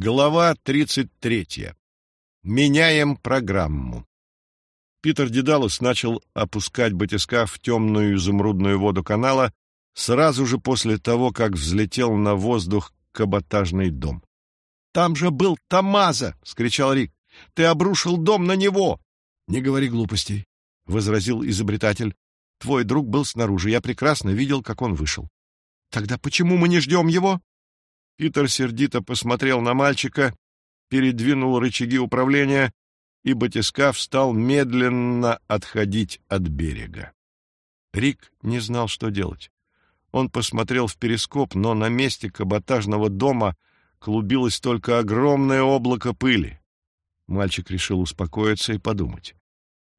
Глава 33. Меняем программу. Питер Дедалус начал опускать батискаф в темную изумрудную воду канала сразу же после того, как взлетел на воздух каботажный дом. «Там же был Тамаза!» — скричал Рик. «Ты обрушил дом на него!» «Не говори глупостей», — возразил изобретатель. «Твой друг был снаружи. Я прекрасно видел, как он вышел». «Тогда почему мы не ждем его?» Питер сердито посмотрел на мальчика, передвинул рычаги управления, и батискаф стал медленно отходить от берега. Рик не знал, что делать. Он посмотрел в перископ, но на месте каботажного дома клубилось только огромное облако пыли. Мальчик решил успокоиться и подумать.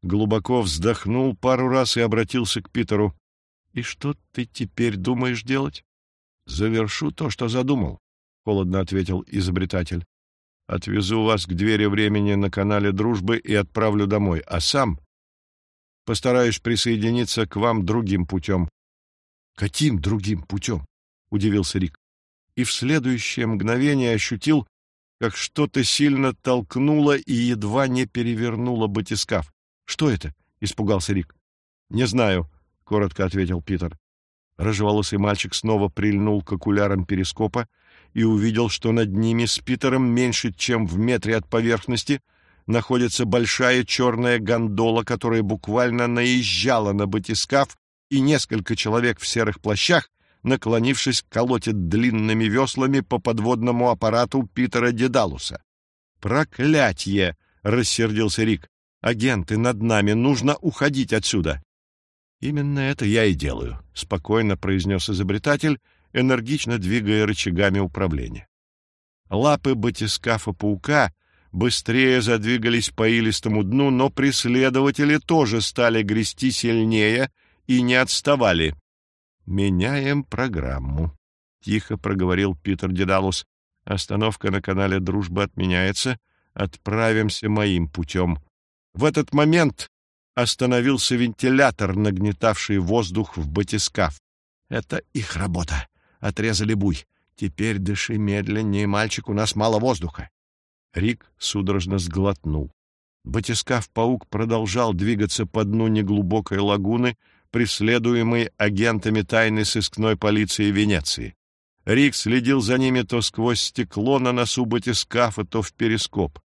Глубоко вздохнул пару раз и обратился к Питеру. — И что ты теперь думаешь делать? — Завершу то, что задумал. — холодно ответил изобретатель. «Отвезу вас к двери времени на канале Дружбы и отправлю домой, а сам постараюсь присоединиться к вам другим путем». «Каким другим путем?» — удивился Рик. И в следующее мгновение ощутил, как что-то сильно толкнуло и едва не перевернуло батискаф. «Что это?» — испугался Рик. «Не знаю», — коротко ответил Питер. Рыжеволосый мальчик снова прильнул к окулярам перископа и увидел, что над ними с Питером меньше, чем в метре от поверхности, находится большая черная гондола, которая буквально наезжала на батискаф, и несколько человек в серых плащах, наклонившись, колотят длинными веслами по подводному аппарату Питера Дедалуса. «Проклятье!» — рассердился Рик. «Агенты над нами! Нужно уходить отсюда!» «Именно это я и делаю», — спокойно произнес изобретатель, энергично двигая рычагами управления. Лапы батискафа-паука быстрее задвигались по илистому дну, но преследователи тоже стали грести сильнее и не отставали. «Меняем программу», — тихо проговорил Питер Дедалус. «Остановка на канале «Дружба» отменяется. Отправимся моим путем». В этот момент остановился вентилятор, нагнетавший воздух в батискаф. «Это их работа», отрезали буй. Теперь дыши медленнее, мальчик, у нас мало воздуха. Рик судорожно сглотнул. Батискаф-паук продолжал двигаться по дну неглубокой лагуны, преследуемый агентами тайной сыскной полиции Венеции. Рик следил за ними то сквозь стекло на носу батискафа, то в перископ.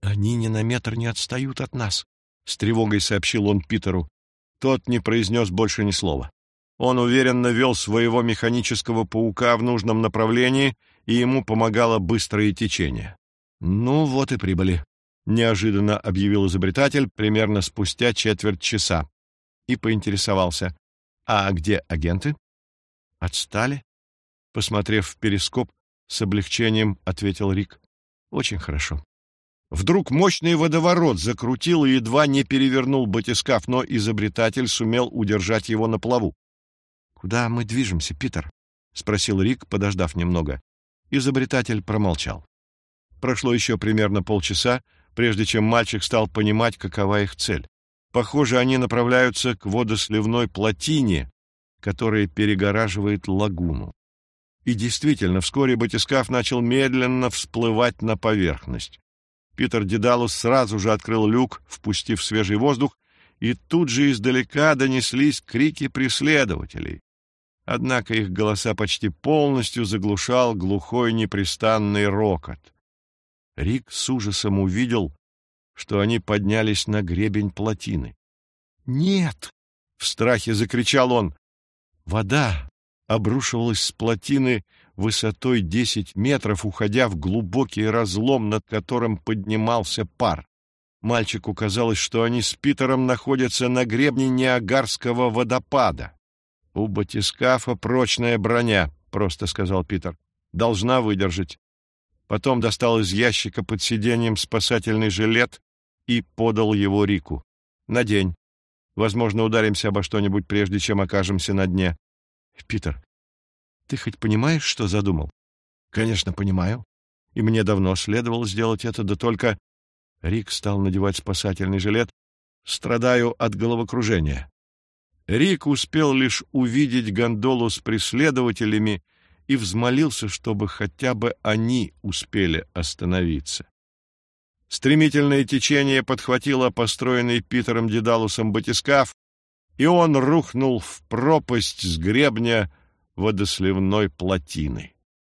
«Они ни на метр не отстают от нас», — с тревогой сообщил он Питеру. Тот не произнес больше ни слова. Он уверенно вел своего механического паука в нужном направлении, и ему помогало быстрое течение. «Ну вот и прибыли», — неожиданно объявил изобретатель примерно спустя четверть часа. И поинтересовался. «А где агенты?» «Отстали?» Посмотрев в перископ, с облегчением ответил Рик. «Очень хорошо». Вдруг мощный водоворот закрутил и едва не перевернул батискаф, но изобретатель сумел удержать его на плаву. «Куда мы движемся, Питер?» — спросил Рик, подождав немного. Изобретатель промолчал. Прошло еще примерно полчаса, прежде чем мальчик стал понимать, какова их цель. Похоже, они направляются к водосливной плотине, которая перегораживает лагуну. И действительно, вскоре батискаф начал медленно всплывать на поверхность. Питер Дедалус сразу же открыл люк, впустив свежий воздух, и тут же издалека донеслись крики преследователей. Однако их голоса почти полностью заглушал глухой непрестанный рокот. Рик с ужасом увидел, что они поднялись на гребень плотины. «Нет!» — в страхе закричал он. Вода обрушивалась с плотины высотой десять метров, уходя в глубокий разлом, над которым поднимался пар. Мальчику казалось, что они с Питером находятся на гребне Ниагарского водопада. «У батискафа прочная броня», — просто сказал Питер. «Должна выдержать». Потом достал из ящика под сиденьем спасательный жилет и подал его Рику. «Надень. Возможно, ударимся обо что-нибудь, прежде чем окажемся на дне». «Питер, ты хоть понимаешь, что задумал?» «Конечно, понимаю. И мне давно следовало сделать это, да только...» Рик стал надевать спасательный жилет. «Страдаю от головокружения. Рик успел лишь увидеть гондолу с преследователями и взмолился, чтобы хотя бы они успели остановиться. Стремительное течение подхватило построенный Питером Дедалусом батискаф, и он рухнул в пропасть с гребня водосливной плотины.